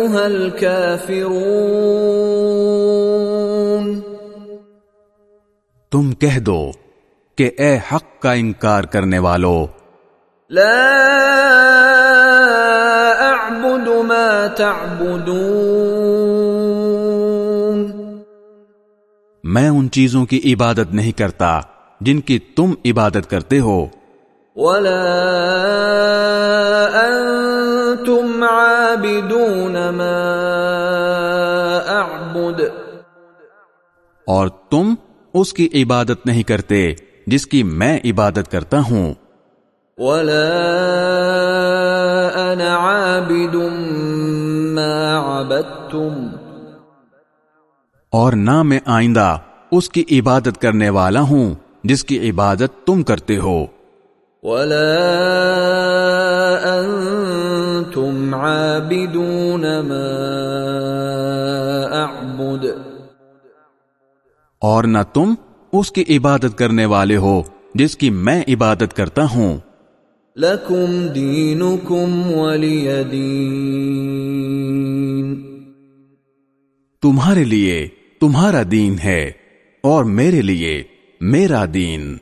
ایوہا الكافرون. تم کہہ دو کہ اے حق کا انکار کرنے والو۔ لا اعبد ما تعبدون. میں ان چیزوں کی عبادت نہیں کرتا جن کی تم عبادت کرتے ہو۔ ولا انتم عابدون ما اعبد اور تم اس کی عبادت نہیں کرتے جس کی میں عبادت کرتا ہوں۔ ولا انا عابد ما عبدتم۔ اور نہ میں آئندہ اس کی عبادت کرنے والا ہوں جس کی عبادت تم کرتے ہو۔ ولا عابدون ما اعبد اور نہ تم اس کی عبادت کرنے والے ہو جس کی میں عبادت کرتا ہوں۔ لکم دینکم ولی دین۔ تمہارے لیے تمہارا دین ہے اور میرے لیے میرا دین۔